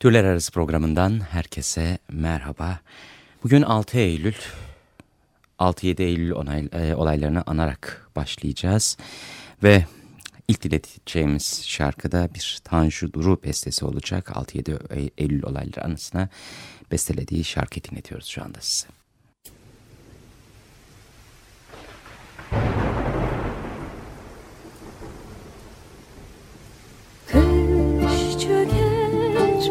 Türler Arası programından herkese merhaba. Bugün 6 Eylül, 6-7 Eylül onay, e, olaylarını anarak başlayacağız. Ve ilk dinleteceğimiz şarkıda bir Tanju Duru bestesi olacak. 6-7 Eylül olayları anısına bestelediği şarkı dinletiyoruz şu anda size.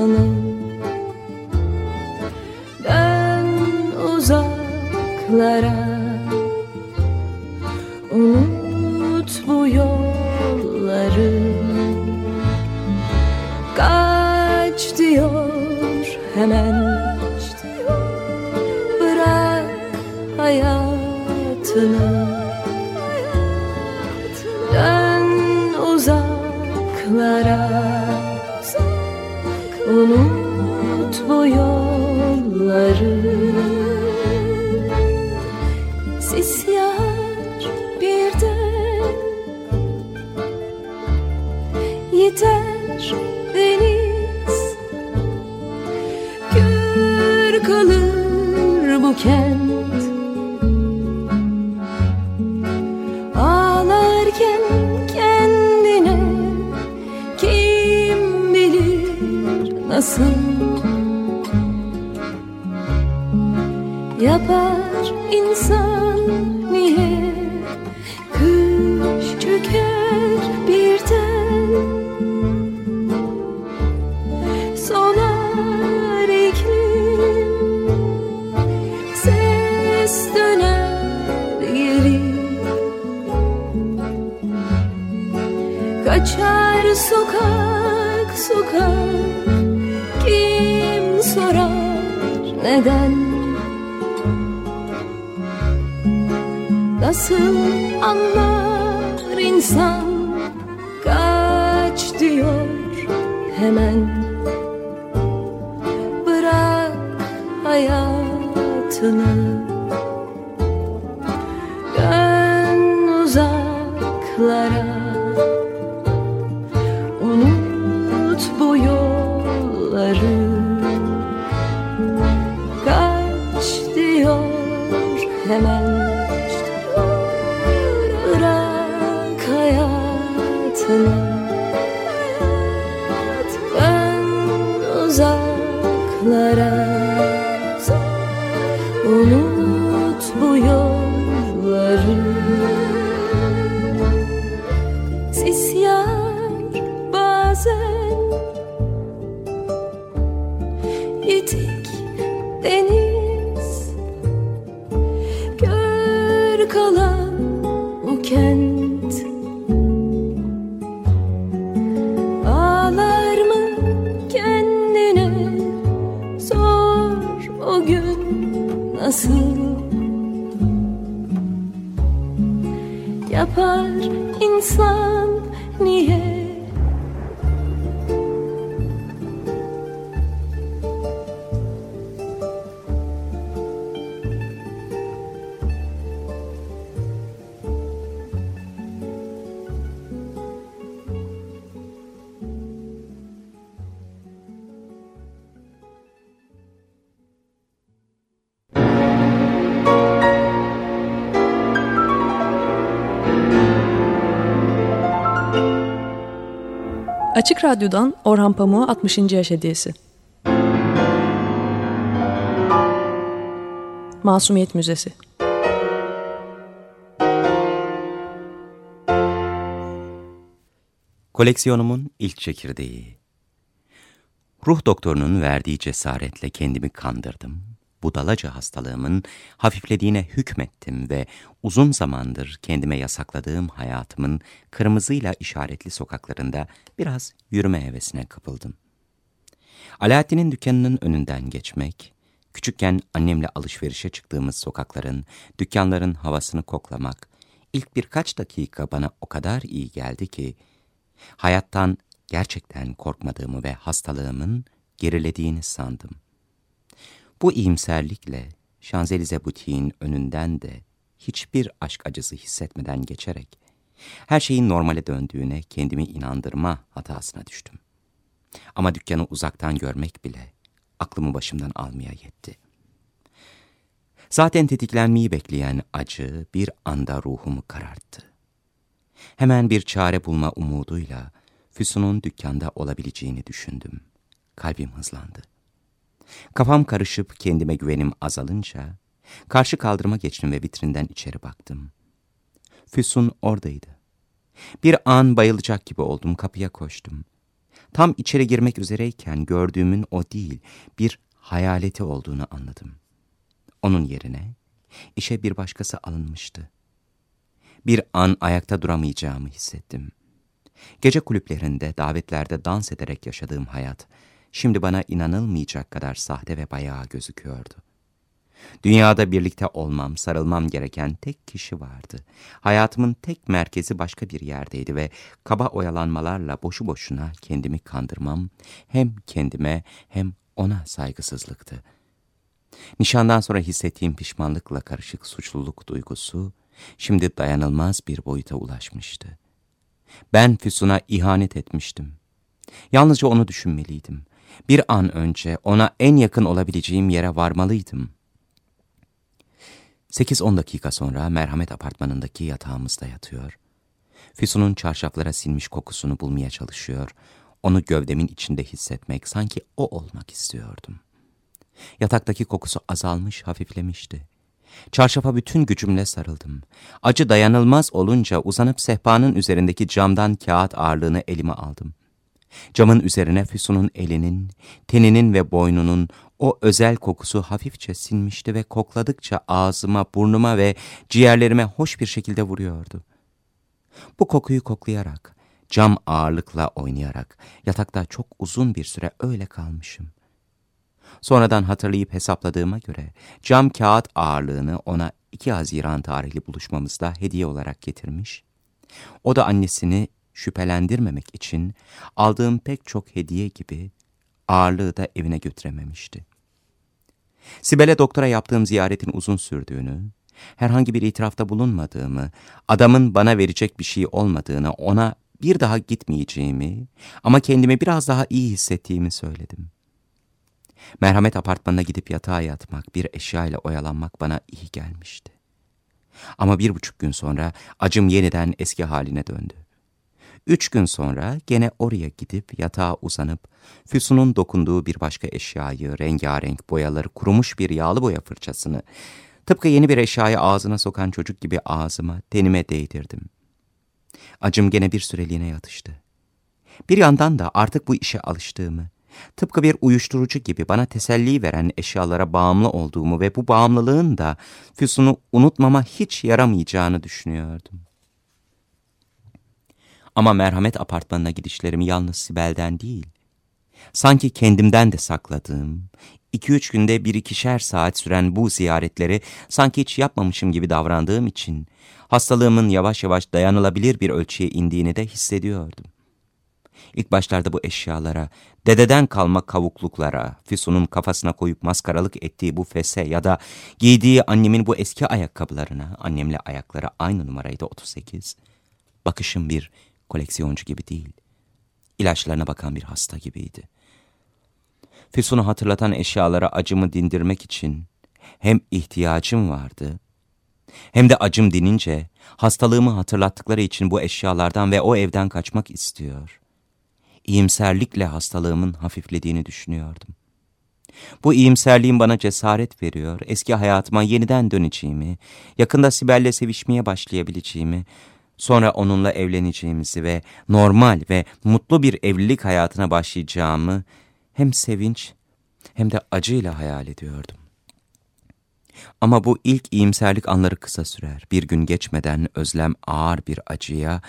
hayatını Dön uzaklara Unut bu yolları Kaç diyor hemen. Bırak hayatını Açık Radyo'dan Orhan Pamuk'a 60. yaş hediyesi. Masumiyet Müzesi Koleksiyonumun ilk çekirdeği. Ruh doktorunun verdiği cesaretle kendimi kandırdım. Budalaca hastalığımın hafiflediğine hükmettim ve uzun zamandır kendime yasakladığım hayatımın kırmızıyla işaretli sokaklarında biraz yürüme hevesine kapıldım. Alaaddin'in dükkanının önünden geçmek, küçükken annemle alışverişe çıktığımız sokakların, dükkanların havasını koklamak, ilk birkaç dakika bana o kadar iyi geldi ki, hayattan gerçekten korkmadığımı ve hastalığımın gerilediğini sandım. Bu iyimserlikle Şanzelize butiğin önünden de hiçbir aşk acısı hissetmeden geçerek her şeyin normale döndüğüne kendimi inandırma hatasına düştüm. Ama dükkanı uzaktan görmek bile aklımı başımdan almaya yetti. Zaten tetiklenmeyi bekleyen acı bir anda ruhumu kararttı. Hemen bir çare bulma umuduyla Füsun'un dükkanda olabileceğini düşündüm. Kalbim hızlandı. Kafam karışıp kendime güvenim azalınca, karşı kaldırıma geçtim ve vitrinden içeri baktım. Füsun oradaydı. Bir an bayılacak gibi oldum, kapıya koştum. Tam içeri girmek üzereyken gördüğümün o değil, bir hayaleti olduğunu anladım. Onun yerine işe bir başkası alınmıştı. Bir an ayakta duramayacağımı hissettim. Gece kulüplerinde, davetlerde dans ederek yaşadığım hayat, şimdi bana inanılmayacak kadar sahte ve bayağı gözüküyordu. Dünyada birlikte olmam, sarılmam gereken tek kişi vardı. Hayatımın tek merkezi başka bir yerdeydi ve kaba oyalanmalarla boşu boşuna kendimi kandırmam hem kendime hem ona saygısızlıktı. Nişandan sonra hissettiğim pişmanlıkla karışık suçluluk duygusu şimdi dayanılmaz bir boyuta ulaşmıştı. Ben Füsun'a ihanet etmiştim. Yalnızca onu düşünmeliydim. Bir an önce ona en yakın olabileceğim yere varmalıydım. 8-10 dakika sonra merhamet apartmanındaki yatağımızda yatıyor. Füsun'un çarşaflara sinmiş kokusunu bulmaya çalışıyor. Onu gövdemin içinde hissetmek, sanki o olmak istiyordum. Yataktaki kokusu azalmış, hafiflemişti. Çarşafa bütün gücümle sarıldım. Acı dayanılmaz olunca uzanıp sehpanın üzerindeki camdan kağıt ağırlığını elime aldım. Camın üzerine Füsun'un elinin, teninin ve boynunun o özel kokusu hafifçe sinmişti ve kokladıkça ağzıma, burnuma ve ciğerlerime hoş bir şekilde vuruyordu. Bu kokuyu koklayarak, cam ağırlıkla oynayarak yatakta çok uzun bir süre öyle kalmışım. Sonradan hatırlayıp hesapladığıma göre cam kağıt ağırlığını ona 2 Haziran tarihli buluşmamızda hediye olarak getirmiş. O da annesini şüphelendirmemek için aldığım pek çok hediye gibi ağırlığı da evine götürememişti. Sibel'e doktora yaptığım ziyaretin uzun sürdüğünü, herhangi bir itirafta bulunmadığımı, adamın bana verecek bir şey olmadığını, ona bir daha gitmeyeceğimi ama kendimi biraz daha iyi hissettiğimi söyledim. Merhamet apartmanına gidip yatağa yatmak, bir eşyayla oyalanmak bana iyi gelmişti. Ama bir buçuk gün sonra acım yeniden eski haline döndü. Üç gün sonra gene oraya gidip yatağa uzanıp Füsun'un dokunduğu bir başka eşyayı, rengarenk boyaları, kurumuş bir yağlı boya fırçasını, tıpkı yeni bir eşyayı ağzına sokan çocuk gibi ağzıma, tenime değdirdim. Acım gene bir süreliğine yatıştı. Bir yandan da artık bu işe alıştığımı, tıpkı bir uyuşturucu gibi bana teselli veren eşyalara bağımlı olduğumu ve bu bağımlılığın da Füsun'u unutmama hiç yaramayacağını düşünüyordum. Ama merhamet apartmanına gidişlerimi yalnız Sibel'den değil, sanki kendimden de sakladığım, iki üç günde bir ikişer saat süren bu ziyaretleri sanki hiç yapmamışım gibi davrandığım için hastalığımın yavaş yavaş dayanılabilir bir ölçüye indiğini de hissediyordum. İlk başlarda bu eşyalara, dededen kalma kavukluklara, Füsun'un kafasına koyup maskaralık ettiği bu fese ya da giydiği annemin bu eski ayakkabılarına, annemle ayakları aynı numaraydı 38, bakışım bir koleksiyoncu gibi değil, ilaçlarına bakan bir hasta gibiydi. Füsun'u hatırlatan eşyalara acımı dindirmek için hem ihtiyacım vardı, hem de acım dinince hastalığımı hatırlattıkları için bu eşyalardan ve o evden kaçmak istiyor. iyimserlikle hastalığımın hafiflediğini düşünüyordum. Bu iyimserliğin bana cesaret veriyor, eski hayatıma yeniden döneceğimi, yakında Sibel'le sevişmeye başlayabileceğimi, sonra onunla evleneceğimizi ve normal ve mutlu bir evlilik hayatına başlayacağımı hem sevinç hem de acıyla hayal ediyordum. Ama bu ilk iyimserlik anları kısa sürer. Bir gün geçmeden özlem ağır bir acıya,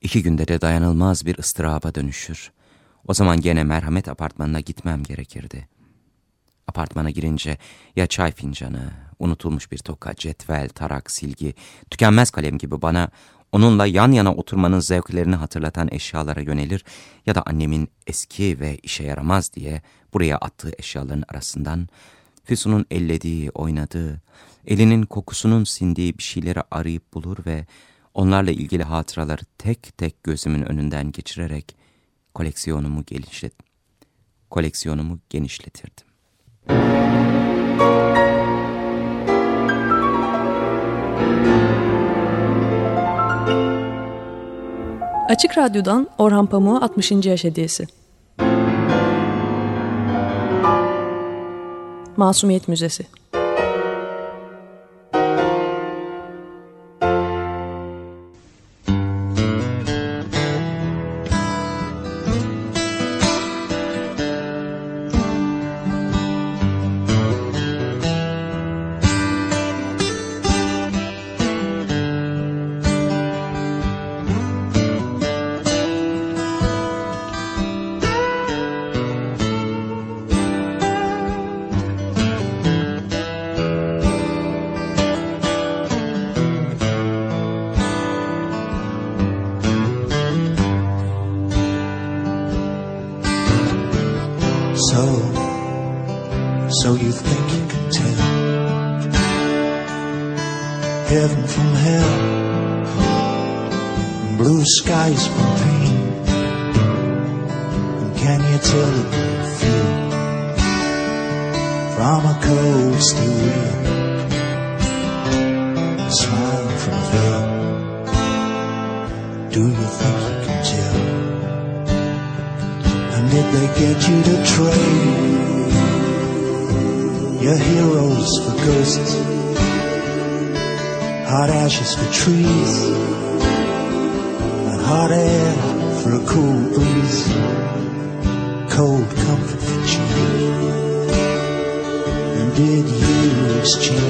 iki günde de dayanılmaz bir ıstıraba dönüşür. O zaman gene merhamet apartmanına gitmem gerekirdi. Apartmana girince ya çay fincanı, unutulmuş bir toka, cetvel, tarak, silgi, tükenmez kalem gibi bana onunla yan yana oturmanın zevklerini hatırlatan eşyalara yönelir ya da annemin eski ve işe yaramaz diye buraya attığı eşyaların arasından Füsun'un ellediği, oynadığı, elinin kokusunun sindiği bir şeyleri arayıp bulur ve onlarla ilgili hatıraları tek tek gözümün önünden geçirerek koleksiyonumu genişlet koleksiyonumu genişletirdim. Açık Radyo'dan Orhan Pamuk'a 60. yaş hediyesi. Masumiyet Müzesi hot air for a cool breeze, cold comfort that you need. And did you exchange?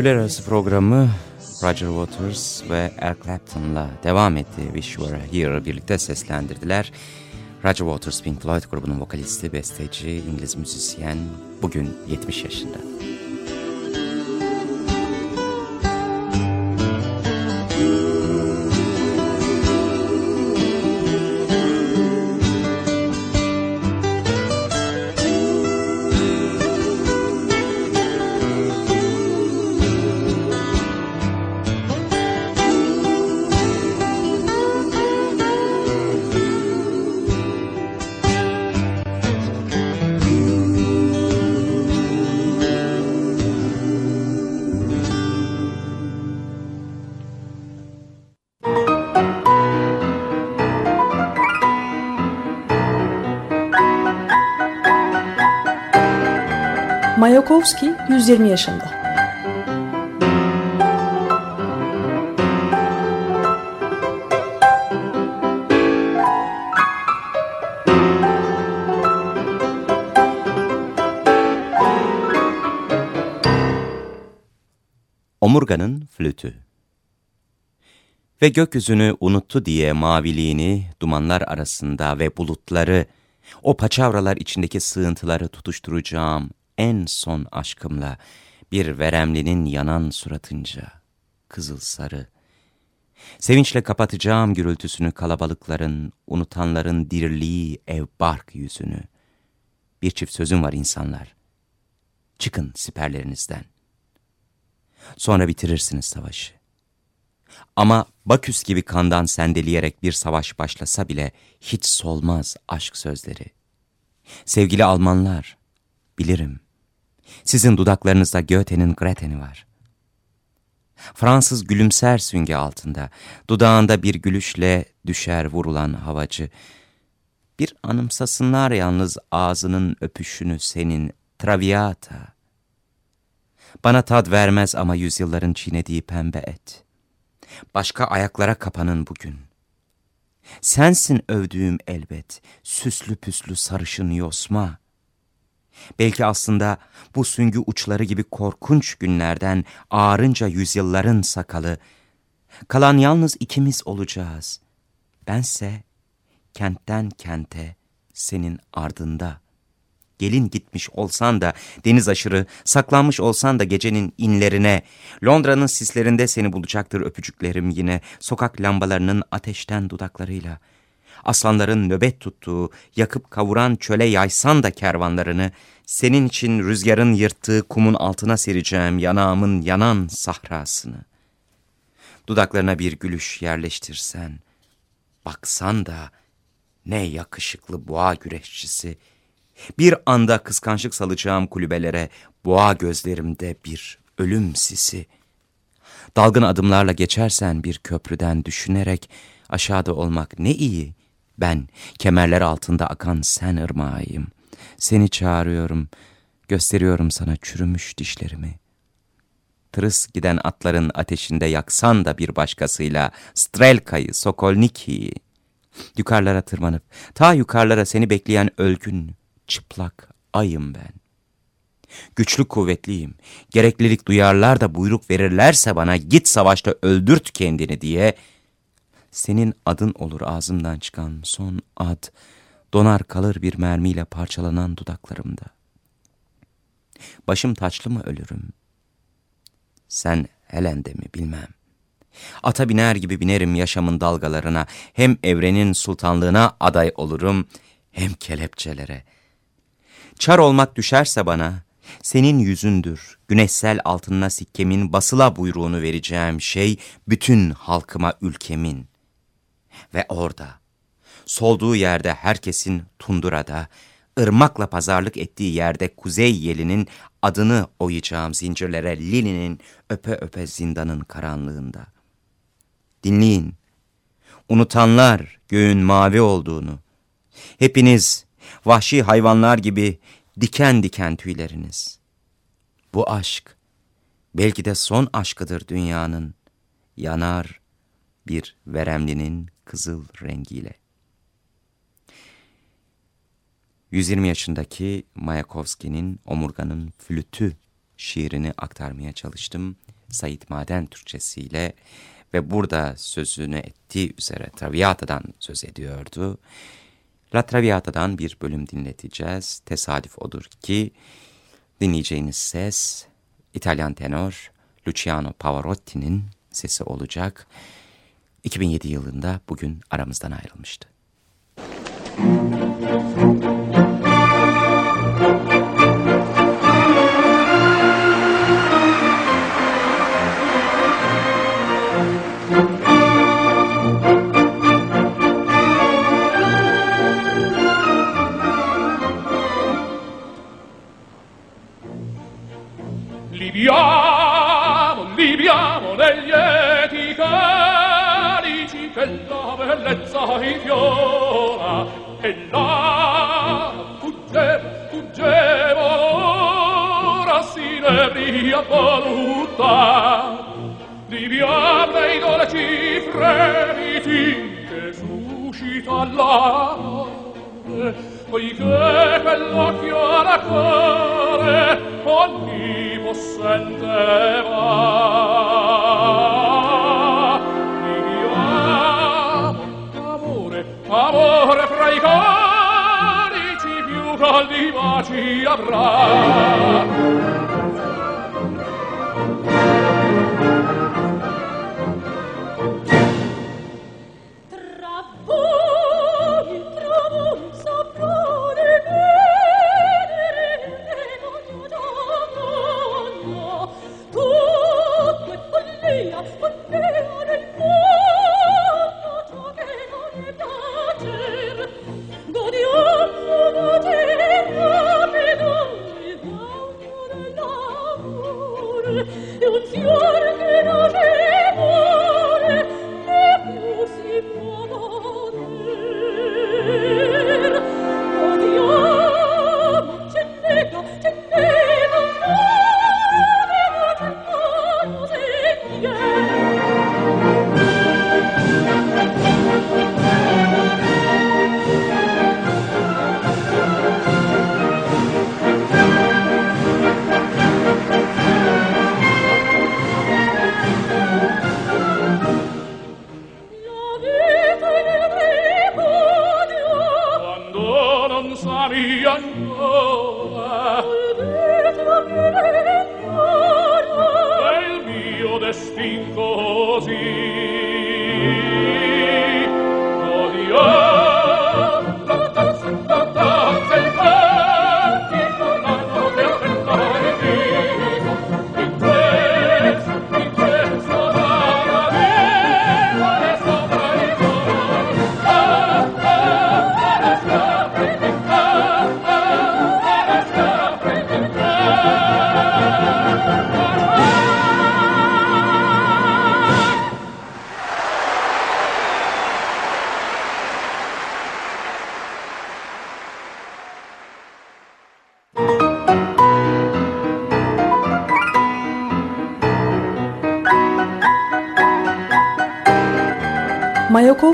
Türler Arası programı Roger Waters ve Eric Clapton'la devam etti. Wish You Were Here birlikte seslendirdiler. Roger Waters Pink Floyd grubunun vokalisti, besteci, İngiliz müzisyen bugün 70 yaşında. 120 yaşında. Omurganın flütü Ve gökyüzünü unuttu diye maviliğini, dumanlar arasında ve bulutları, o paçavralar içindeki sığıntıları tutuşturacağım en son aşkımla, bir veremlinin yanan suratınca, kızıl sarı. Sevinçle kapatacağım gürültüsünü kalabalıkların, unutanların dirliği ev bark yüzünü. Bir çift sözüm var insanlar. Çıkın siperlerinizden. Sonra bitirirsiniz savaşı. Ama Baküs gibi kandan sendeleyerek bir savaş başlasa bile hiç solmaz aşk sözleri. Sevgili Almanlar, bilirim. Sizin dudaklarınızda Goethe'nin Grete'ni var. Fransız gülümser sünge altında, dudağında bir gülüşle düşer vurulan havacı. Bir anımsasınlar yalnız ağzının öpüşünü senin Traviata. Bana tad vermez ama yüzyılların çiğnediği pembe et. Başka ayaklara kapanın bugün. Sensin övdüğüm elbet, süslü püslü sarışın yosma. Belki aslında bu süngü uçları gibi korkunç günlerden ağarınca yüzyılların sakalı. Kalan yalnız ikimiz olacağız. Bense kentten kente, senin ardında.'' gelin gitmiş olsan da deniz aşırı, saklanmış olsan da gecenin inlerine, Londra'nın sislerinde seni bulacaktır öpücüklerim yine, sokak lambalarının ateşten dudaklarıyla. Aslanların nöbet tuttuğu, yakıp kavuran çöle yaysan da kervanlarını, senin için rüzgarın yırttığı kumun altına sereceğim yanağımın yanan sahrasını. Dudaklarına bir gülüş yerleştirsen, baksan da ne yakışıklı boğa güreşçisi, bir anda kıskançlık salacağım kulübelere, boğa gözlerimde bir ölüm sisi. Dalgın adımlarla geçersen bir köprüden düşünerek, aşağıda olmak ne iyi. Ben kemerler altında akan sen ırmağıyım. Seni çağırıyorum, gösteriyorum sana çürümüş dişlerimi. Tırıs giden atların ateşinde yaksan da bir başkasıyla Strelka'yı, Sokolniki'yi. Yukarılara tırmanıp, ta yukarılara seni bekleyen ölgün, çıplak ayım ben. Güçlü kuvvetliyim. Gereklilik duyarlar da buyruk verirlerse bana git savaşta öldürt kendini diye. Senin adın olur ağzımdan çıkan son ad. Donar kalır bir mermiyle parçalanan dudaklarımda. Başım taçlı mı ölürüm? Sen Helen'de mi bilmem. Ata biner gibi binerim yaşamın dalgalarına. Hem evrenin sultanlığına aday olurum, hem kelepçelere.'' Çar olmak düşerse bana, senin yüzündür, güneşsel altınına sikkemin basıla buyruğunu vereceğim şey, bütün halkıma ülkemin. Ve orada, solduğu yerde herkesin tundurada, ırmakla pazarlık ettiği yerde kuzey yelinin adını oyacağım zincirlere Lili'nin öpe öpe zindanın karanlığında. Dinleyin, unutanlar göğün mavi olduğunu, hepiniz vahşi hayvanlar gibi diken diken tüyleriniz. Bu aşk, belki de son aşkıdır dünyanın, yanar bir veremlinin kızıl rengiyle. 120 yaşındaki Mayakovski'nin Omurganın Flütü şiirini aktarmaya çalıştım. Sait Maden Türkçesiyle ve burada sözünü ettiği üzere Traviata'dan söz ediyordu. La Traviata'dan bir bölüm dinleteceğiz. Tesadüf odur ki dinleyeceğiniz ses İtalyan tenor Luciano Pavarotti'nin sesi olacak. 2007 yılında bugün aramızdan ayrılmıştı.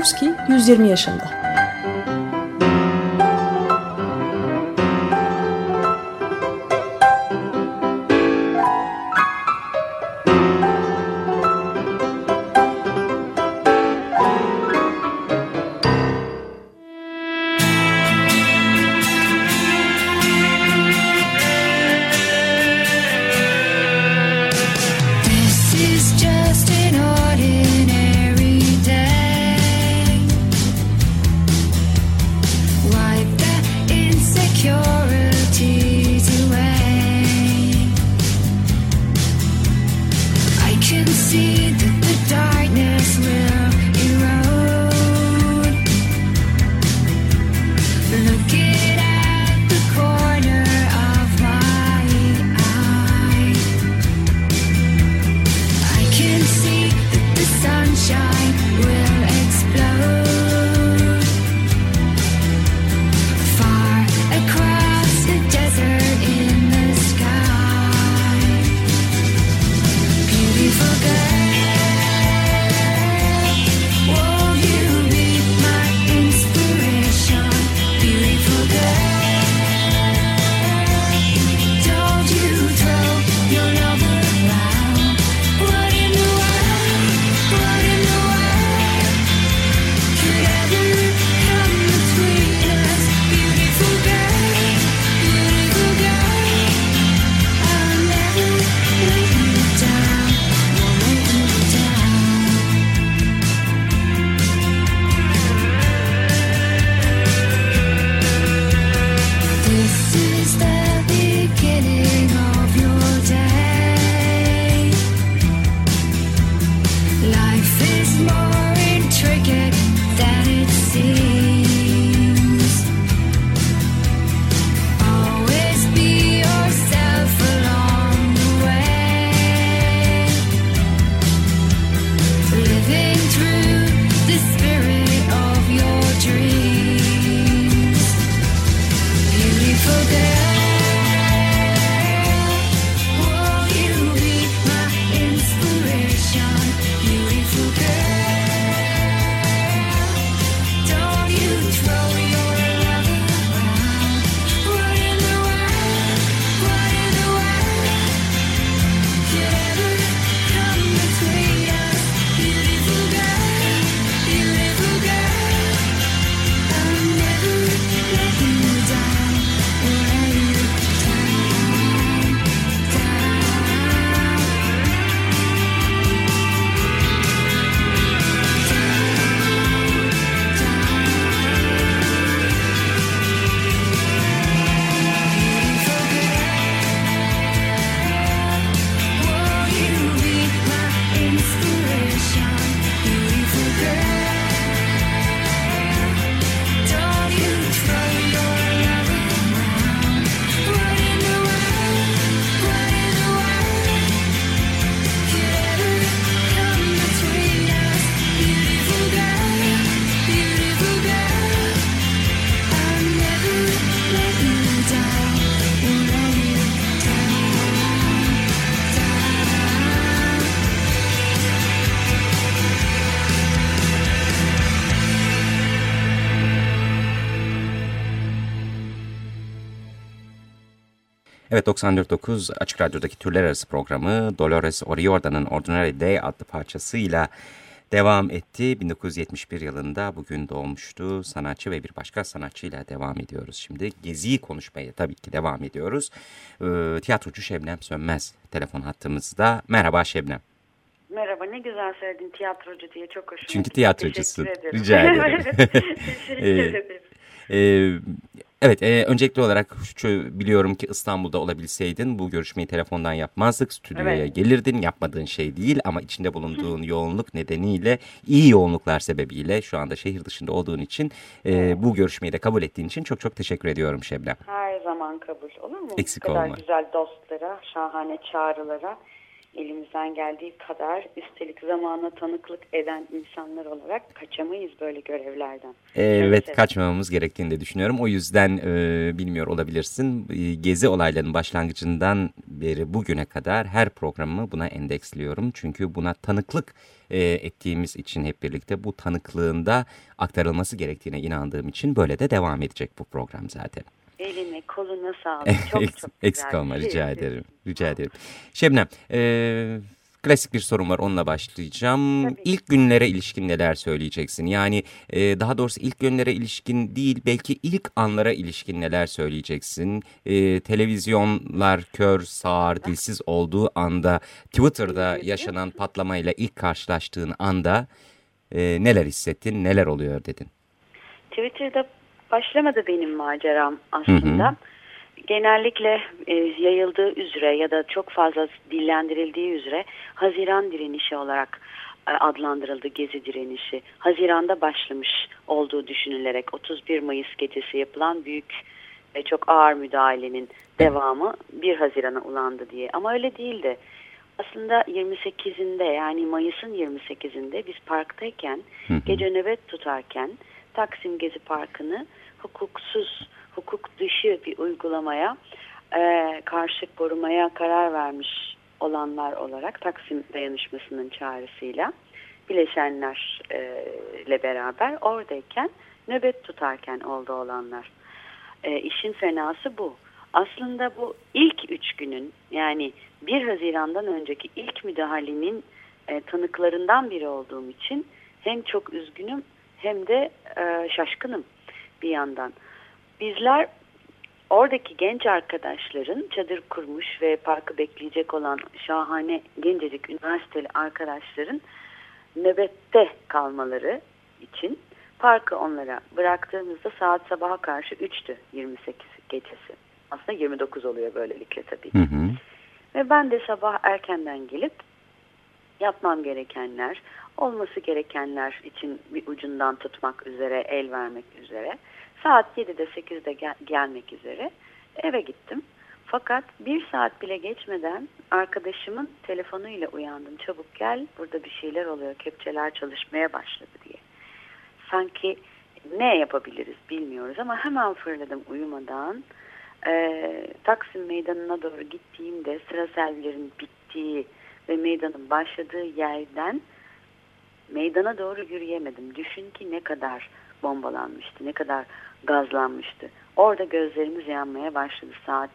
Mayakovski 120 yaşında. 94.9 Açık Radyo'daki Türler Arası programı Dolores O'Riordan'ın Ordinary Day adlı parçasıyla devam etti. 1971 yılında bugün doğmuştu sanatçı ve bir başka sanatçıyla devam ediyoruz. Şimdi Gezi'yi konuşmaya tabii ki devam ediyoruz. Ee, tiyatrocu Şebnem Sönmez telefon hattımızda. Merhaba Şebnem. Merhaba ne güzel söyledin tiyatrocu diye çok hoşuma Çünkü tiyatrocusun. Rica ederim. Evet, Teşekkür Ee, ederim. Ee, evet, e, öncelikli olarak şu, biliyorum ki İstanbul'da olabilseydin bu görüşmeyi telefondan yapmazdık. Stüdyoya Evet. gelirdin. Yapmadığın şey değil ama içinde bulunduğun yoğunluk nedeniyle, iyi yoğunluklar sebebiyle şu anda şehir dışında olduğun için e, bu görüşmeyi de kabul ettiğin için çok çok teşekkür ediyorum Şebnem. Her zaman kabul olur mu? Eksik Bu kadar olma. güzel dostlara, şahane çağrılara elimizden geldiği kadar üstelik zamana tanıklık eden insanlar olarak kaçamayız böyle görevlerden. Evet Neyse. kaçmamamız gerektiğini de düşünüyorum. O yüzden e, bilmiyor olabilirsin. E, Gezi olaylarının başlangıcından beri bugüne kadar her programımı buna endeksliyorum. Çünkü buna tanıklık e, ettiğimiz için hep birlikte bu tanıklığında aktarılması gerektiğine inandığım için böyle de devam edecek bu program zaten. Eline koluna sağlık. Çok Eks- çok Eksik güzel. olma Teşekkür rica ederim. Rica ederim. Şebnem e, klasik bir sorum var onunla başlayacağım. Tabii. İlk günlere ilişkin neler söyleyeceksin? Yani e, daha doğrusu ilk günlere ilişkin değil belki ilk anlara ilişkin neler söyleyeceksin? E, televizyonlar kör, sağır, dilsiz olduğu anda Twitter'da yaşanan patlamayla ilk karşılaştığın anda e, neler hissettin, neler oluyor dedin? Twitter'da başlamadı benim maceram aslında. Hı Genellikle e, yayıldığı üzere ya da çok fazla dillendirildiği üzere Haziran direnişi olarak e, adlandırıldı Gezi direnişi. Haziran'da başlamış olduğu düşünülerek 31 Mayıs gecesi yapılan büyük ve çok ağır müdahalenin devamı 1 Haziran'a ulandı diye. Ama öyle değildi. Aslında 28'inde yani Mayıs'ın 28'inde biz parktayken Hı hı. gece nöbet tutarken Taksim Gezi Parkı'nı hukuksuz, hukuk dışı bir uygulamaya e, karşı korumaya karar vermiş olanlar olarak Taksim Dayanışması'nın çağrısıyla bileşenlerle beraber oradayken nöbet tutarken oldu olanlar. E, işin fenası bu. Aslında bu ilk üç günün yani 1 Haziran'dan önceki ilk müdahalenin e, tanıklarından biri olduğum için hem çok üzgünüm hem de e, şaşkınım bir yandan. Bizler oradaki genç arkadaşların çadır kurmuş ve parkı bekleyecek olan şahane gencecik üniversiteli arkadaşların nöbette kalmaları için parkı onlara bıraktığımızda saat sabaha karşı 3'tü 28 gecesi. Aslında 29 oluyor böylelikle tabii ki. Hı hı. Ve ben de sabah erkenden gelip yapmam gerekenler, olması gerekenler için bir ucundan tutmak üzere, el vermek üzere. Saat 7'de 8'de gel- gelmek üzere eve gittim. Fakat bir saat bile geçmeden arkadaşımın telefonuyla uyandım. Çabuk gel burada bir şeyler oluyor, kepçeler çalışmaya başladı diye. Sanki ne yapabiliriz bilmiyoruz ama hemen fırladım uyumadan. Ee, Taksim Meydanı'na doğru gittiğimde sıra servilerin bittiği ve meydanın başladığı yerden meydana doğru yürüyemedim. Düşün ki ne kadar bombalanmıştı, ne kadar gazlanmıştı. Orada gözlerimiz yanmaya başladı. Saat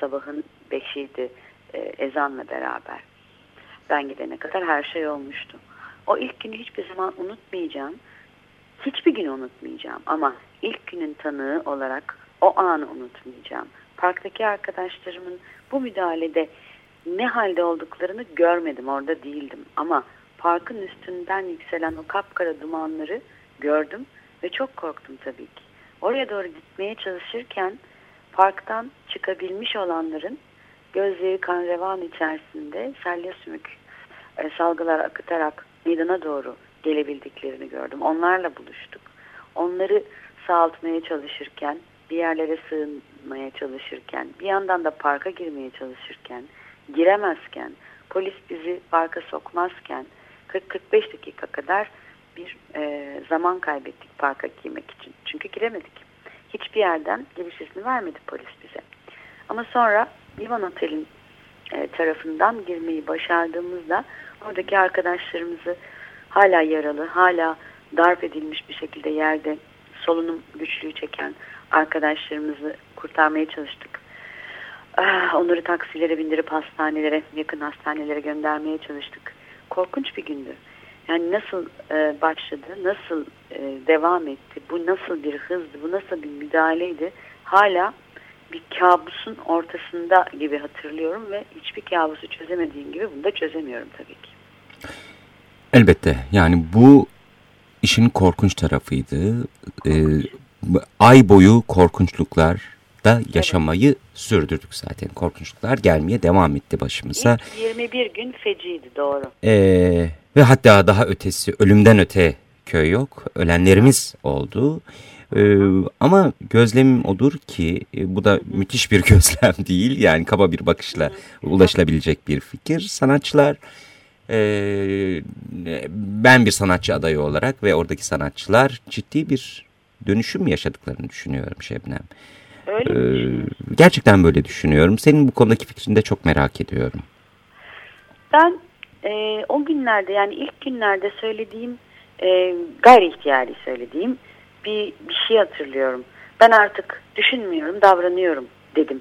sabahın beşiydi e, ezanla beraber. Ben gidene kadar her şey olmuştu. O ilk günü hiçbir zaman unutmayacağım. Hiçbir gün unutmayacağım ama ilk günün tanığı olarak o anı unutmayacağım. Parktaki arkadaşlarımın bu müdahalede ne halde olduklarını görmedim, orada değildim. Ama parkın üstünden yükselen o kapkara dumanları gördüm ve çok korktum tabii ki. Oraya doğru gitmeye çalışırken parktan çıkabilmiş olanların gözleri kan revan içerisinde salya sümük e, salgılar akıtarak meydana doğru gelebildiklerini gördüm. Onlarla buluştuk. Onları sağaltmaya çalışırken, bir yerlere sığınmaya çalışırken, bir yandan da parka girmeye çalışırken, giremezken, polis bizi parka sokmazken 40-45 dakika kadar bir e, zaman kaybettik parka girmek için. Çünkü giremedik. Hiçbir yerden giriş izni vermedi polis bize. Ama sonra Livan Otel'in e, tarafından girmeyi başardığımızda oradaki arkadaşlarımızı hala yaralı, hala darp edilmiş bir şekilde yerde solunum güçlüğü çeken arkadaşlarımızı kurtarmaya çalıştık. Ah, onları taksilere bindirip hastanelere, yakın hastanelere göndermeye çalıştık. Korkunç bir gündü. Yani nasıl e, başladı, nasıl e, devam etti, bu nasıl bir hızdı, bu nasıl bir müdahaleydi hala bir kabusun ortasında gibi hatırlıyorum ve hiçbir kabusu çözemediğim gibi bunu da çözemiyorum tabii ki. Elbette yani bu işin korkunç tarafıydı. Ee, ay boyu korkunçluklar da yaşamayı evet. sürdürdük zaten. Korkunçluklar gelmeye devam etti başımıza. İlk 21 gün feciydi doğru. Ee, ve hatta daha ötesi ölümden öte köy yok. Ölenlerimiz oldu. Ee, ama gözlemim odur ki e, bu da müthiş bir gözlem değil. Yani kaba bir bakışla ulaşılabilecek bir fikir. Sanatçılar e, ben bir sanatçı adayı olarak ve oradaki sanatçılar ciddi bir dönüşüm yaşadıklarını düşünüyorum Şebnem. Öyle ee, gerçekten böyle düşünüyorum. Senin bu konudaki fikrini de çok merak ediyorum. Ben e, o günlerde yani ilk günlerde söylediğim e, gayri ihtiyari söylediğim bir, bir şey hatırlıyorum. Ben artık düşünmüyorum, davranıyorum dedim.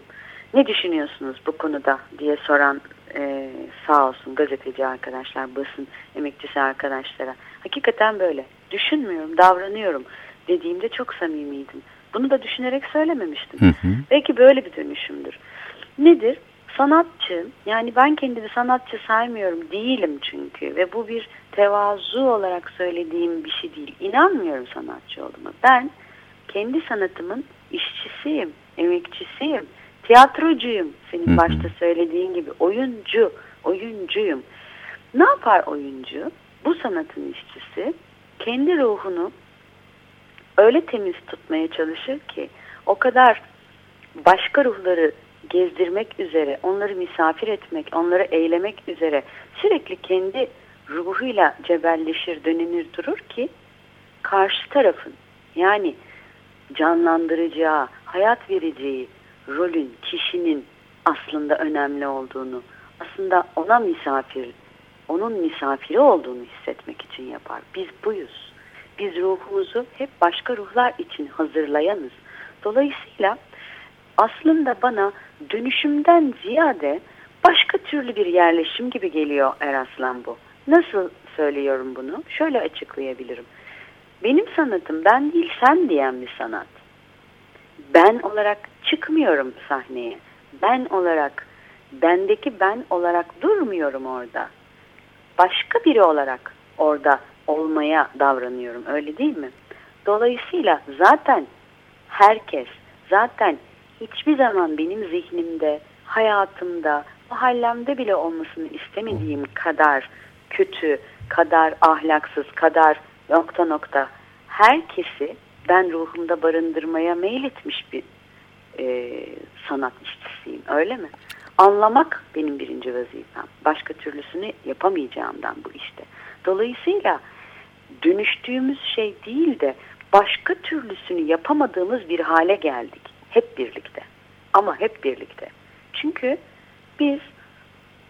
Ne düşünüyorsunuz bu konuda diye soran e, sağ olsun gazeteci arkadaşlar, basın emekçisi arkadaşlara. Hakikaten böyle. Düşünmüyorum, davranıyorum dediğimde çok samimiydim. Bunu da düşünerek söylememiştim. Hı hı. Belki böyle bir dönüşümdür. Nedir? Sanatçı, yani ben kendimi sanatçı saymıyorum, değilim çünkü. Ve bu bir tevazu olarak söylediğim bir şey değil. İnanmıyorum sanatçı olduğuma. Ben kendi sanatımın işçisiyim, emekçisiyim, tiyatrocuyum. Senin Hı hı. başta söylediğin gibi oyuncu, oyuncuyum. Ne yapar oyuncu? Bu sanatın işçisi kendi ruhunu öyle temiz tutmaya çalışır ki o kadar başka ruhları gezdirmek üzere, onları misafir etmek, onları eylemek üzere sürekli kendi ruhuyla cebelleşir, dönünür durur ki karşı tarafın yani canlandıracağı, hayat vereceği rolün, kişinin aslında önemli olduğunu, aslında ona misafir, onun misafiri olduğunu hissetmek için yapar. Biz buyuz. Biz ruhumuzu hep başka ruhlar için hazırlayanız. Dolayısıyla aslında bana dönüşümden ziyade başka türlü bir yerleşim gibi geliyor Eraslan bu. Nasıl söylüyorum bunu? Şöyle açıklayabilirim. Benim sanatım ben değil sen diyen bir sanat. Ben olarak çıkmıyorum sahneye. Ben olarak, bendeki ben olarak durmuyorum orada. Başka biri olarak orada olmaya davranıyorum. Öyle değil mi? Dolayısıyla zaten herkes, zaten hiçbir zaman benim zihnimde, hayatımda, mahallemde bile olmasını istemediğim kadar kötü, kadar ahlaksız, kadar nokta nokta herkesi ben ruhumda barındırmaya meyletmiş bir e, sanat işçisiyim. Öyle mi? Anlamak benim birinci vazifem. Başka türlüsünü yapamayacağımdan bu işte. Dolayısıyla dönüştüğümüz şey değil de başka türlüsünü yapamadığımız bir hale geldik. Hep birlikte. Ama hep birlikte. Çünkü biz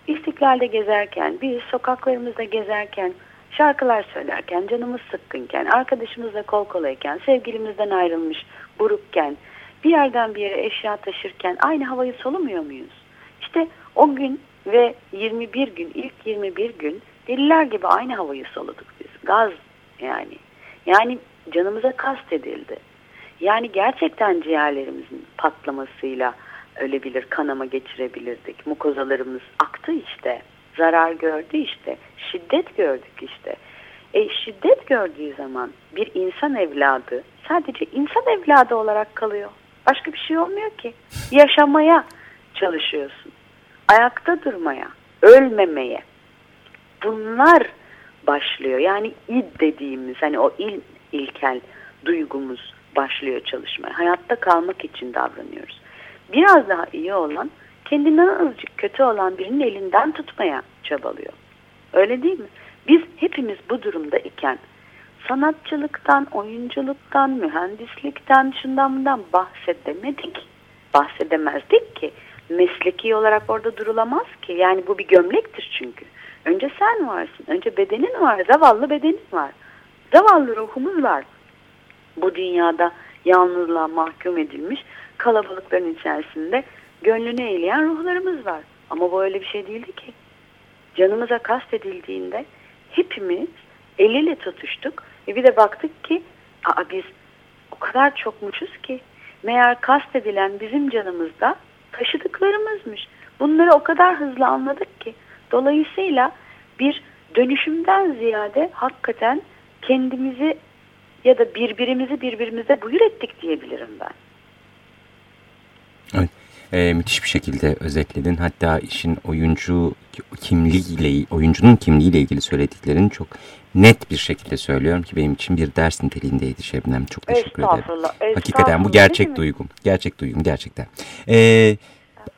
istiklalde gezerken, biz sokaklarımızda gezerken, şarkılar söylerken, canımız sıkkınken, arkadaşımızla kol kolayken, sevgilimizden ayrılmış, burukken, bir yerden bir yere eşya taşırken aynı havayı solumuyor muyuz? İşte o gün ve 21 gün, ilk 21 gün deliler gibi aynı havayı soluduk biz. Gaz yani. Yani canımıza kast edildi. Yani gerçekten ciğerlerimizin patlamasıyla ölebilir, kanama geçirebilirdik. Mukozalarımız aktı işte. Zarar gördü işte. Şiddet gördük işte. E şiddet gördüğü zaman bir insan evladı sadece insan evladı olarak kalıyor. Başka bir şey olmuyor ki. Yaşamaya çalışıyorsun. Ayakta durmaya, ölmemeye. Bunlar başlıyor. Yani id dediğimiz hani o il, ilkel duygumuz başlıyor çalışmaya. Hayatta kalmak için davranıyoruz. Biraz daha iyi olan kendinden azıcık kötü olan birinin elinden tutmaya çabalıyor. Öyle değil mi? Biz hepimiz bu durumda iken sanatçılıktan, oyunculuktan, mühendislikten, şundan bundan bahsedemedik. Bahsedemezdik ki. Mesleki olarak orada durulamaz ki. Yani bu bir gömlektir çünkü. Önce sen varsın. Önce bedenin var. Zavallı bedenin var. Zavallı ruhumuz var. Bu dünyada yalnızlığa mahkum edilmiş kalabalıkların içerisinde gönlünü eğleyen ruhlarımız var. Ama bu öyle bir şey değildi ki. Canımıza kastedildiğinde hepimiz el ele tutuştuk ve bir de baktık ki aa biz o kadar çokmuşuz ki meğer kastedilen bizim canımızda taşıdıklarımızmış. Bunları o kadar hızlı anladık ki dolayısıyla bir dönüşümden ziyade hakikaten kendimizi ya da birbirimizi birbirimize buyur ettik diyebilirim ben. Evet. E, müthiş bir şekilde özetledin. Hatta işin oyuncu kimliğiyle, oyuncunun kimliğiyle ilgili söylediklerini çok net bir şekilde söylüyorum ki benim için bir ders niteliğindeydi Şebnem. Çok teşekkür ederim. Hakikaten bu gerçek duygum. Gerçek duygum gerçekten. Ee,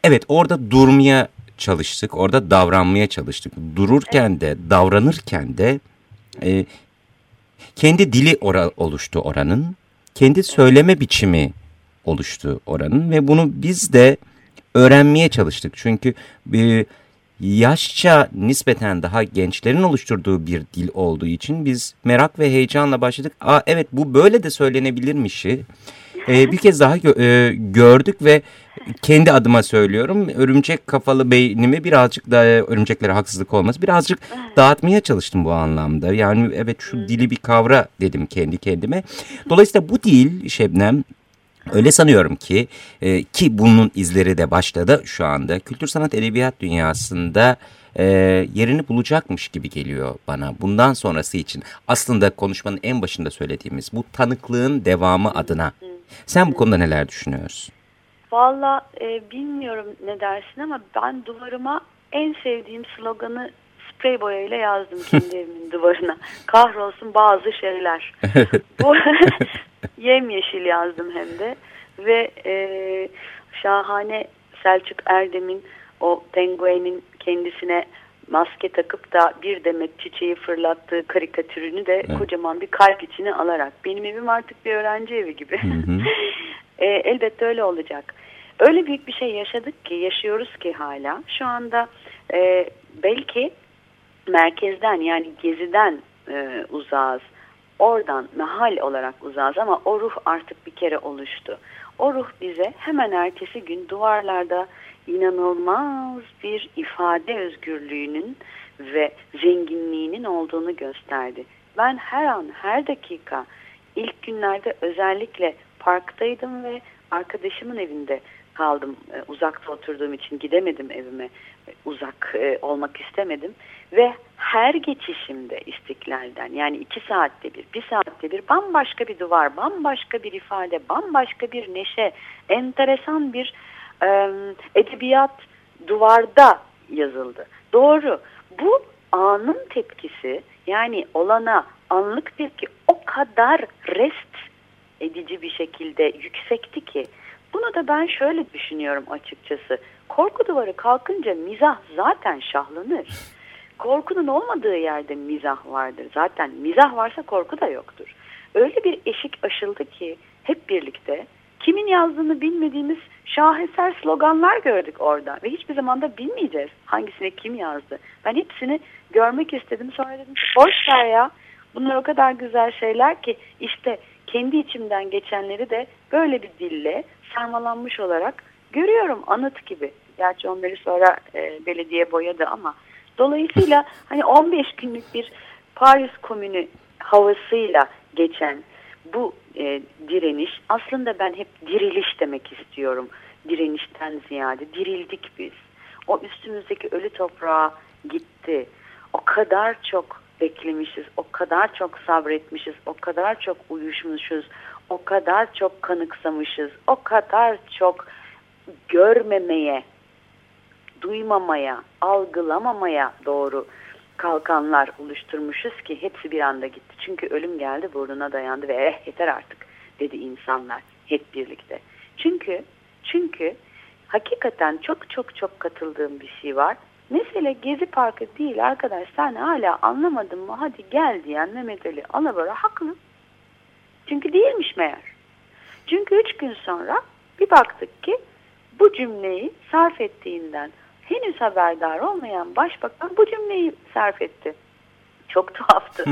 evet orada durmaya çalıştık. Orada davranmaya çalıştık. Dururken de davranırken de e, kendi dili ora, oluştu oranın. Kendi söyleme biçimi oluştu oranın ve bunu biz de öğrenmeye çalıştık. Çünkü bir yaşça nispeten daha gençlerin oluşturduğu bir dil olduğu için biz merak ve heyecanla başladık. Aa evet bu böyle de söylenebilirmişi e, bir kez daha gö e, gördük ve kendi adıma söylüyorum örümcek kafalı beynimi birazcık da örümceklere haksızlık olmaz birazcık dağıtmaya çalıştım bu anlamda. Yani evet şu dili bir kavra dedim kendi kendime. Dolayısıyla bu dil Şebnem Öyle sanıyorum ki e, ki bunun izleri de başladı şu anda kültür sanat edebiyat dünyasında e, yerini bulacakmış gibi geliyor bana. Bundan sonrası için aslında konuşmanın en başında söylediğimiz bu tanıklığın devamı adına. Sen bu konuda neler düşünüyorsun? Valla e, bilmiyorum ne dersin ama ben duvarıma en sevdiğim sloganı sprey boyayla yazdım kendi evimin duvarına. Kahrolsun bazı şeyler. Bu yemyeşil yazdım hem de. Ve e, şahane Selçuk Erdem'in o penguenin kendisine maske takıp da bir demet çiçeği fırlattığı karikatürünü de evet. kocaman bir kalp içine alarak. Benim evim artık bir öğrenci evi gibi. Hı hı. e, elbette öyle olacak. Öyle büyük bir şey yaşadık ki, yaşıyoruz ki hala. Şu anda e, belki merkezden yani geziden e, uzağız. Oradan mahal olarak uzağız ama o ruh artık bir kere oluştu. O ruh bize hemen ertesi gün duvarlarda inanılmaz bir ifade özgürlüğünün ve zenginliğinin olduğunu gösterdi. Ben her an, her dakika ilk günlerde özellikle parktaydım ve arkadaşımın evinde kaldım. E, uzakta oturduğum için gidemedim evime. E, uzak e, olmak istemedim. Ve her geçişimde istiklalden yani iki saatte bir, bir saatte bir bambaşka bir duvar, bambaşka bir ifade, bambaşka bir neşe, enteresan bir e, edebiyat duvarda yazıldı. Doğru. Bu anın tepkisi yani olana anlık tepki o kadar rest edici bir şekilde yüksekti ki bunu da ben şöyle düşünüyorum açıkçası. Korku duvarı kalkınca mizah zaten şahlanır. Korkunun olmadığı yerde mizah vardır. Zaten mizah varsa korku da yoktur. Öyle bir eşik aşıldı ki hep birlikte kimin yazdığını bilmediğimiz şaheser sloganlar gördük orada. Ve hiçbir zaman da bilmeyeceğiz hangisine kim yazdı. Ben hepsini görmek istedim. Sonra dedim boş ver ya. Bunlar o kadar güzel şeyler ki işte kendi içimden geçenleri de böyle bir dille sarmalanmış olarak görüyorum anıt gibi. Gerçi onları sonra e, belediye boyadı ama dolayısıyla hani 15 günlük bir Paris Komünü havasıyla geçen bu e, direniş aslında ben hep diriliş demek istiyorum. Direnişten ziyade dirildik biz. O üstümüzdeki ölü toprağa gitti. O kadar çok beklemişiz, o kadar çok sabretmişiz, o kadar çok uyuşmuşuz, o kadar çok kanıksamışız, o kadar çok görmemeye, duymamaya, algılamamaya doğru kalkanlar oluşturmuşuz ki hepsi bir anda gitti. Çünkü ölüm geldi burnuna dayandı ve eh yeter artık dedi insanlar hep birlikte. Çünkü çünkü hakikaten çok çok çok katıldığım bir şey var. Mesele Gezi Parkı değil arkadaş sen hala anlamadın mı hadi gel diyen Mehmet Ali Alabora haklı. Çünkü değilmiş meğer. Çünkü üç gün sonra bir baktık ki bu cümleyi sarf ettiğinden henüz haberdar olmayan başbakan bu cümleyi sarf etti. Çok tuhaftı.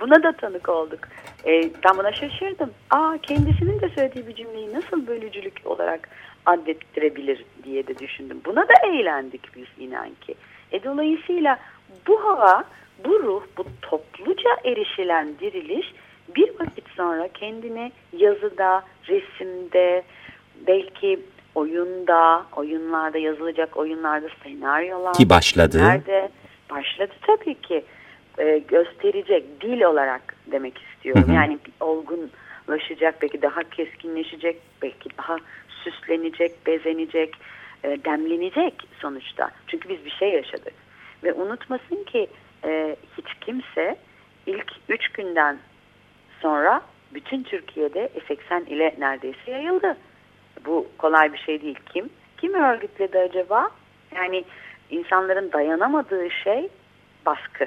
Buna da tanık olduk. E, ben buna şaşırdım. Aa kendisinin de söylediği bir cümleyi nasıl bölücülük olarak addettirebilir diye de düşündüm. Buna da eğlendik biz inan ki. E dolayısıyla bu hava, bu ruh, bu topluca erişilen diriliş bir vakit sonra kendini yazıda, resimde, belki oyunda, oyunlarda yazılacak oyunlarda, senaryolarda, Ki başladı. Nerede başladı tabii ki e, gösterecek dil olarak demek istiyorum. Hı hı. Yani olgunlaşacak, belki daha keskinleşecek, belki daha süslenecek, bezenecek, e, demlenecek sonuçta. Çünkü biz bir şey yaşadık. Ve unutmasın ki e, hiç kimse ilk üç günden sonra bütün Türkiye'de F80 ile neredeyse yayıldı. Bu kolay bir şey değil. Kim? Kim örgütledi acaba? Yani insanların dayanamadığı şey baskı.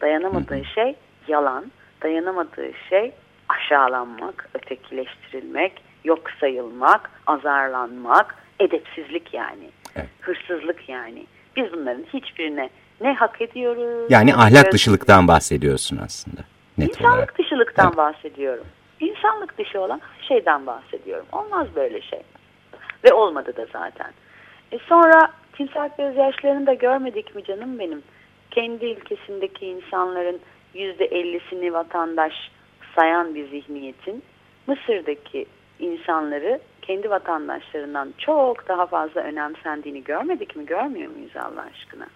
Dayanamadığı şey yalan. Dayanamadığı şey aşağılanmak, ötekileştirilmek, yok sayılmak, azarlanmak, edepsizlik yani. Evet. Hırsızlık yani. Biz bunların hiçbirine ne hak ediyoruz? Yani ahlak dışılıktan bahsediyorsun aslında. Net İnsanlık olarak. dışılıktan Evet. bahsediyorum. İnsanlık dışı olan şeyden bahsediyorum. Olmaz böyle şey. Ve olmadı da zaten. E sonra timsah gözyaşlarını da görmedik mi canım benim? Kendi ülkesindeki insanların yüzde ellisini vatandaş sayan bir zihniyetin Mısır'daki insanları kendi vatandaşlarından çok daha fazla önemsendiğini görmedik mi? Görmüyor muyuz Allah aşkına?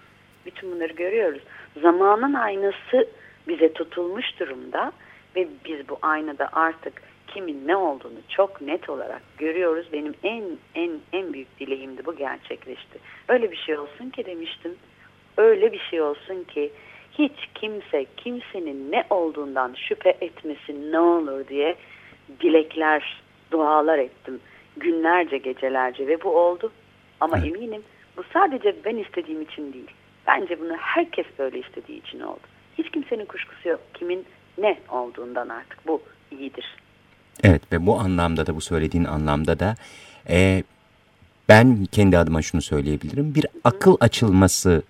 Bütün bunları görüyoruz. Zamanın aynası bize tutulmuş durumda ve biz bu aynada artık kimin ne olduğunu çok net olarak görüyoruz. Benim en en en büyük dileğimdi bu gerçekleşti. Öyle bir şey olsun ki demiştim. Öyle bir şey olsun ki hiç kimse kimsenin ne olduğundan şüphe etmesin ne olur diye dilekler, dualar ettim. Günlerce, gecelerce ve bu oldu. Ama Evet. eminim bu sadece ben istediğim için değil. Bence bunu herkes böyle istediği için oldu. Hiç kimsenin kuşkusu yok. Kimin ne olduğundan artık bu iyidir. Evet ve bu anlamda da bu söylediğin anlamda da e, ben kendi adıma şunu söyleyebilirim. Bir akıl açılması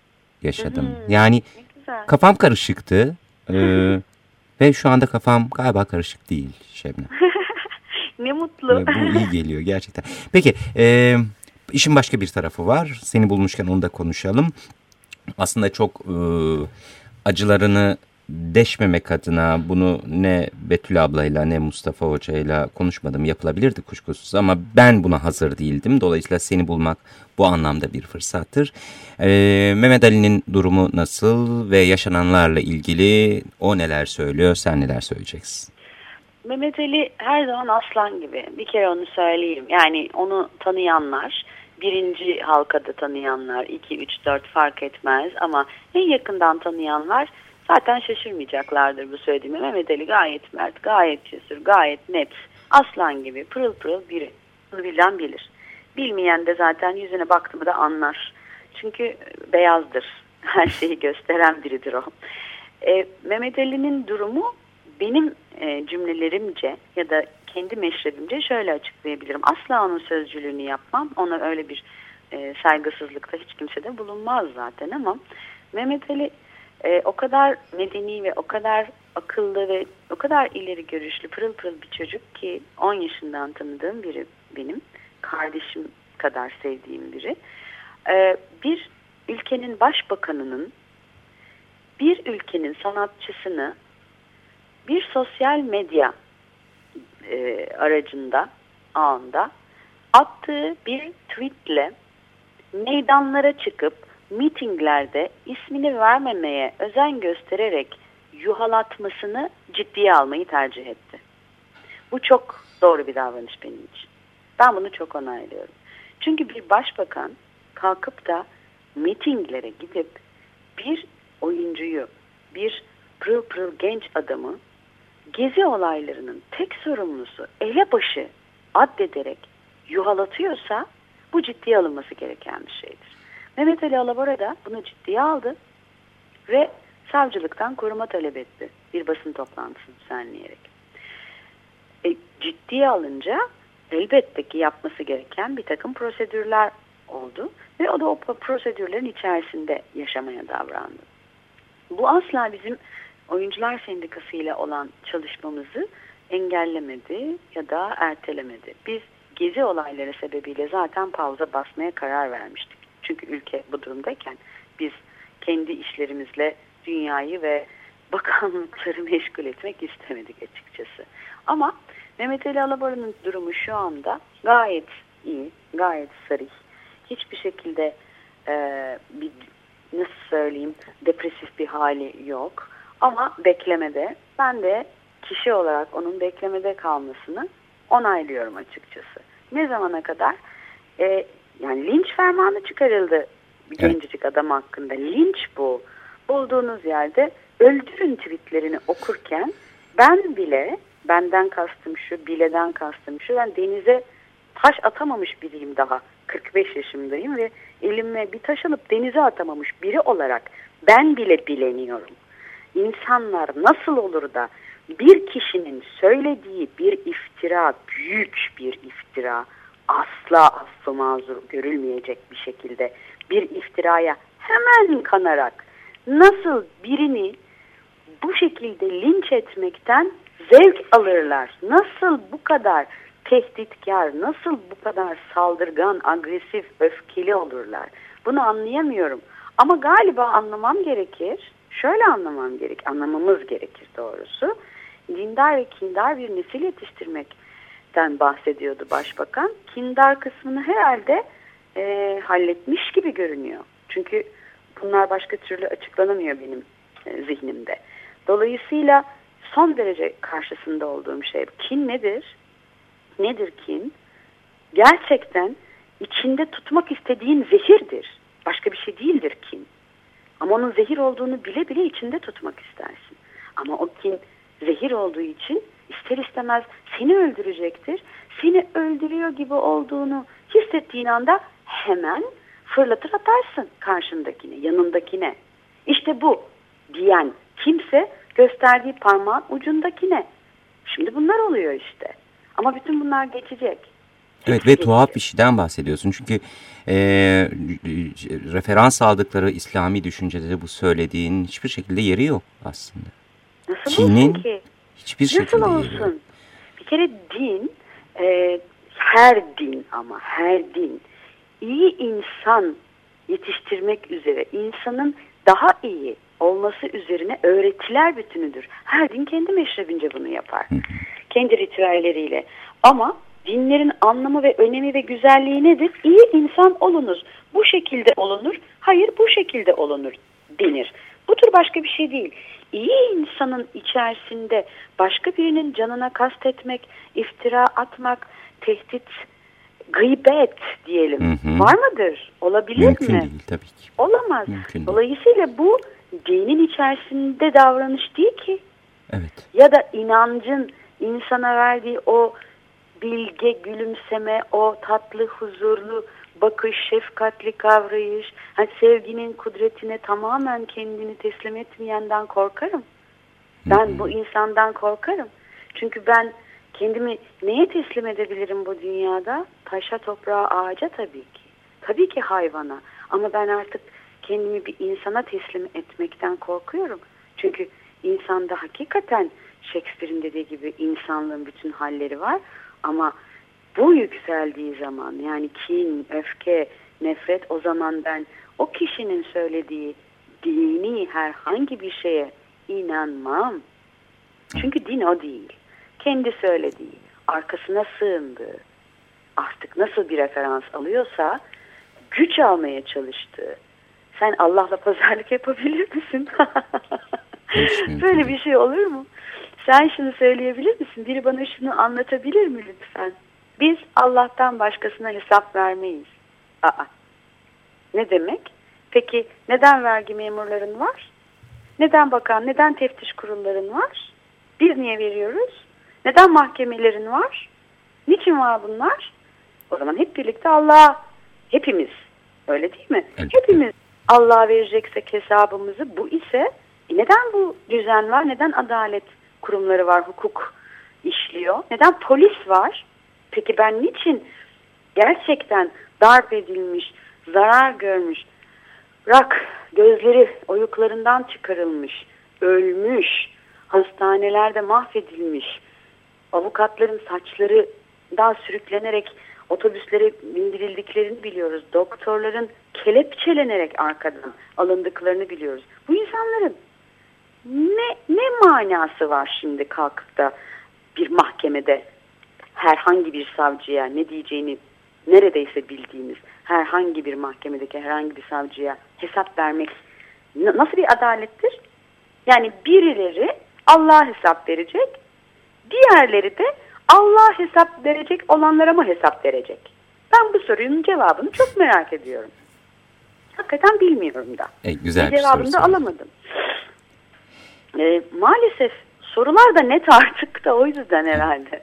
yaşadım. Yani Ne güzel. kafam karışıktı e, ve şu anda kafam galiba karışık değil Şebnem. Ne mutlu. Ve bu iyi geliyor gerçekten. Peki e, işin başka bir tarafı var. Seni bulmuşken onu da konuşalım. Aslında çok e, acılarını deşmemek adına bunu ne Betül ablayla ne Mustafa hocayla konuşmadım yapılabilirdi kuşkusuz ama ben buna hazır değildim. Dolayısıyla seni bulmak bu anlamda bir fırsattır. E, Mehmet Ali'nin durumu nasıl ve yaşananlarla ilgili o neler söylüyor sen neler söyleyeceksin? Mehmet Ali her zaman aslan gibi. Bir kere onu söyleyeyim. Yani onu tanıyanlar, birinci halkada tanıyanlar, 2, 3, 4 fark etmez ama en yakından tanıyanlar zaten şaşırmayacaklardır bu söylediğime. Mehmet Ali gayet mert, gayet cesur, gayet net, aslan gibi, pırıl pırıl biri. Bunu bilen bilir. Bilmeyen de zaten yüzüne baktı mı da anlar. Çünkü beyazdır. Her şeyi gösteren biridir o. E, Mehmet Ali'nin durumu benim e, cümlelerimce ya da kendi meşrebimce şöyle açıklayabilirim. Asla onun sözcülüğünü yapmam. Ona öyle bir e, saygısızlıkta hiç kimse de bulunmaz zaten ama Mehmet Ali e, o kadar medeni ve o kadar akıllı ve o kadar ileri görüşlü pırıl pırıl bir çocuk ki 10 yaşından tanıdığım biri benim. Kardeşim kadar sevdiğim biri. E, bir ülkenin başbakanının bir ülkenin sanatçısını bir sosyal medya e, aracında ağında attığı bir tweetle meydanlara çıkıp mitinglerde ismini vermemeye özen göstererek yuhalatmasını ciddiye almayı tercih etti. Bu çok doğru bir davranış benim için. Ben bunu çok onaylıyorum. Çünkü bir başbakan kalkıp da mitinglere gidip bir oyuncuyu, bir pırıl pırıl genç adamı gezi olaylarının tek sorumlusu elebaşı addederek yuhalatıyorsa bu ciddiye alınması gereken bir şeydir. Mehmet Ali Alabora da bunu ciddiye aldı ve savcılıktan koruma talep etti bir basın toplantısını düzenleyerek. E, ciddiye alınca elbette ki yapması gereken bir takım prosedürler oldu ve o da o prosedürlerin içerisinde yaşamaya davrandı. Bu asla bizim Oyuncular Sendikası ile olan çalışmamızı engellemedi ya da ertelemedi. Biz gezi olayları sebebiyle zaten pauza basmaya karar vermiştik. Çünkü ülke bu durumdayken biz kendi işlerimizle dünyayı ve bakanlıkları meşgul etmek istemedik açıkçası. Ama Mehmet Ali Alabalı'nın durumu şu anda gayet iyi, gayet sarih. Hiçbir şekilde e, bir nasıl söyleyeyim depresif bir hali yok. Ama beklemede ben de kişi olarak onun beklemede kalmasını onaylıyorum açıkçası. Ne zamana kadar? E, yani linç fermanı çıkarıldı bir gencecik adam hakkında. Linç bu. Bulduğunuz yerde öldürün tweetlerini okurken ben bile benden kastım şu, bileden kastım şu. Ben denize taş atamamış biriyim daha. 45 yaşındayım ve elime bir taş alıp denize atamamış biri olarak ben bile bileniyorum. İnsanlar nasıl olur da bir kişinin söylediği bir iftira, büyük bir iftira, asla affı mazur görülmeyecek bir şekilde bir iftiraya hemen kanarak nasıl birini bu şekilde linç etmekten zevk alırlar? Nasıl bu kadar tehditkar, nasıl bu kadar saldırgan, agresif, öfkeli olurlar? Bunu anlayamıyorum. Ama galiba anlamam gerekir. Şöyle anlamam gerek, anlamamız gerekir doğrusu. Dindar ve kindar bir nesil yetiştirmekten bahsediyordu başbakan. Kindar kısmını herhalde e, halletmiş gibi görünüyor. Çünkü bunlar başka türlü açıklanamıyor benim e, zihnimde. Dolayısıyla son derece karşısında olduğum şey kin nedir? Nedir kin? Gerçekten içinde tutmak istediğin zehirdir. Başka bir şey değildir kin. Ama onun zehir olduğunu bile bile içinde tutmak istersin. Ama o kin zehir olduğu için ister istemez seni öldürecektir. Seni öldürüyor gibi olduğunu hissettiğin anda hemen fırlatır atarsın karşındakine, yanındakine. İşte bu diyen kimse gösterdiği parmağın ucundakine. Şimdi bunlar oluyor işte. Ama bütün bunlar geçecek. Evet ve tuhaf bir şeyden bahsediyorsun. Çünkü e, referans aldıkları İslami düşüncede de bu söylediğin hiçbir şekilde yeri yok aslında. Nasıl olsun ki? Hiçbir Nasıl şekilde yeri yok. olsun? Bir kere din, e, her din ama her din iyi insan yetiştirmek üzere insanın daha iyi olması üzerine öğretiler bütünüdür. Her din kendi meşrebince bunu yapar. Kendi ritüelleriyle. Ama dinlerin anlamı ve önemi ve güzelliği nedir? İyi insan olunuz. Bu şekilde olunur. Hayır bu şekilde olunur denir. Bu tür başka bir şey değil. İyi insanın içerisinde başka birinin canına kastetmek, iftira atmak, tehdit, gıybet diyelim. Hı hı. Var mıdır? Olabilir Mümkün mi? değil tabii ki. Olamaz. Mümkün değil. Dolayısıyla bu dinin içerisinde davranış değil ki. Evet. Ya da inancın insana verdiği o bilge gülümseme, o tatlı huzurlu bakış, şefkatli kavrayış, hani sevginin kudretine tamamen kendini teslim etmeyenden korkarım. Ben bu insandan korkarım. Çünkü ben kendimi neye teslim edebilirim bu dünyada? Taşa, toprağa, ağaca tabii ki. Tabii ki hayvana. Ama ben artık kendimi bir insana teslim etmekten korkuyorum. Çünkü insanda hakikaten Shakespeare'in dediği gibi insanlığın bütün halleri var. Ama bu yükseldiği zaman yani kin, öfke, nefret o zaman ben o kişinin söylediği dini herhangi bir şeye inanmam. Çünkü din o değil. Kendi söylediği, arkasına sığındığı, artık nasıl bir referans alıyorsa güç almaya çalıştığı. Sen Allah'la pazarlık yapabilir misin? Böyle bir şey olur mu? Sen şunu söyleyebilir misin? Biri bana şunu anlatabilir mi lütfen? Biz Allah'tan başkasına hesap vermeyiz. Aa. Ne demek? Peki neden vergi memurların var? Neden bakan, neden teftiş kurulların var? Biz niye veriyoruz? Neden mahkemelerin var? Niçin var bunlar? O zaman hep birlikte Allah'a, hepimiz, öyle değil mi? Elbette. Hepimiz Allah'a vereceksek hesabımızı bu ise e neden bu düzen var? Neden adalet kurumları var, hukuk işliyor? Neden polis var? Peki ben niçin gerçekten darp edilmiş, zarar görmüş, rak, gözleri oyuklarından çıkarılmış, ölmüş, hastanelerde mahvedilmiş, avukatların saçlarından sürüklenerek otobüslere bindirildiklerini biliyoruz. Doktorların kelepçelenerek arkadan alındıklarını biliyoruz. Bu insanların ne, ne manası var şimdi kalkıp da bir mahkemede herhangi bir savcıya ne diyeceğini neredeyse bildiğimiz herhangi bir mahkemedeki herhangi bir savcıya hesap vermek nasıl bir adalettir? Yani birileri Allah hesap verecek, diğerleri de Allah hesap verecek olanlara mı hesap verecek? Ben bu sorunun cevabını çok merak ediyorum. Hakikaten bilmiyorum da. E, güzel bir cevabını da soru. alamadım. E, maalesef sorular da net artık da o yüzden herhalde.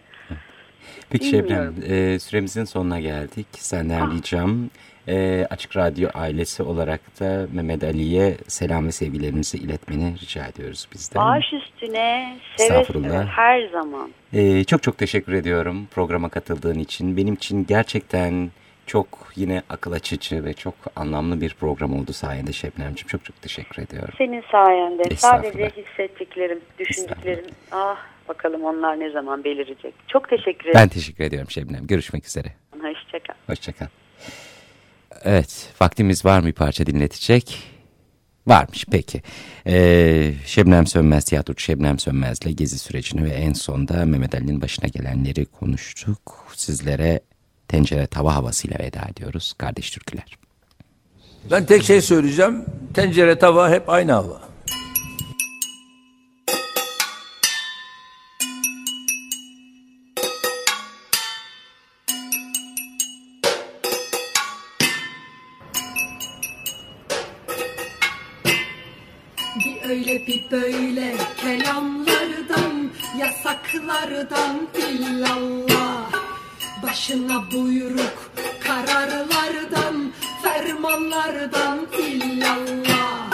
Peki Şebnem, e, süremizin sonuna geldik. Senden ricam e, Açık Radyo ailesi olarak da Mehmet Ali'ye selam ve sevgilerimizi iletmeni rica ediyoruz bizden. Baş üstüne seve her zaman. E, çok çok teşekkür ediyorum programa katıldığın için. Benim için gerçekten çok yine akıl açıcı ve çok anlamlı bir program oldu sayende Şebnemciğim. Çok çok teşekkür ediyorum. Senin sayende sadece hissettiklerim, düşündüklerim. Ah bakalım onlar ne zaman belirecek. Çok teşekkür Ben ederim. teşekkür ediyorum Şebnem. Görüşmek üzere. Hoşçakal. Hoşçakal. Evet, vaktimiz var mı bir parça dinletecek? Varmış peki. Ee, Şebnem Sönmez, tiyatrocu Şebnem Sönmez'le gezi sürecini ve en sonda Mehmet Ali'nin başına gelenleri konuştuk. Sizlere tencere tava havasıyla veda ediyoruz. Kardeş türküler. Ben tek şey söyleyeceğim. Tencere tava hep aynı hava. Yasaklardan illallah. Başına buyruk kararlardan, fermanlardan illallah.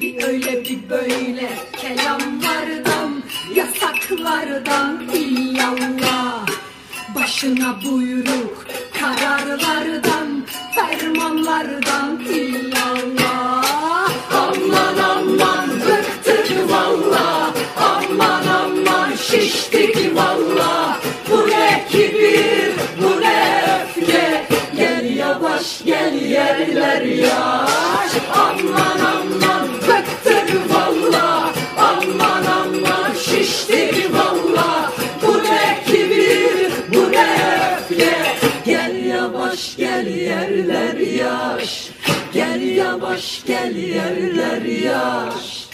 Bir öyle bir böyle kelamlardan, yasaklardan illallah. Başına buyruk kararlardan, fermanlardan illallah. Aman aman bıktık valla, aman aman şiştik valla. Bu ne kibir, bu ne öfke, gel yavaş gel yerler yaş. Aman aman bıktık valla, aman aman şiştik valla. Bu ne kibir, bu ne öfke, gel yavaş gel yerler yaş. Gel yavaş gel yerler yaş.